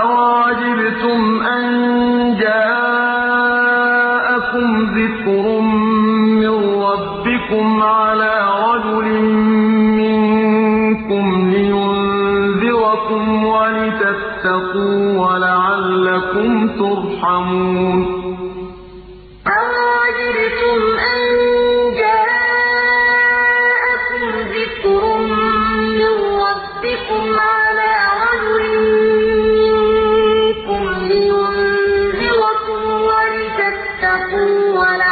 أَوَعَجِبْتُمْ أَن جَاءَكُمْ ذِكْرٌ مِّن رَّبِّكُمْ عَلَىٰ رَجُلٍ مِّنكُمْ لِيُنذِرَكُمْ وَلِتَتَّقُوا وَلَعَلَّكُمْ تُرْحَمُونَ تتقوا ولا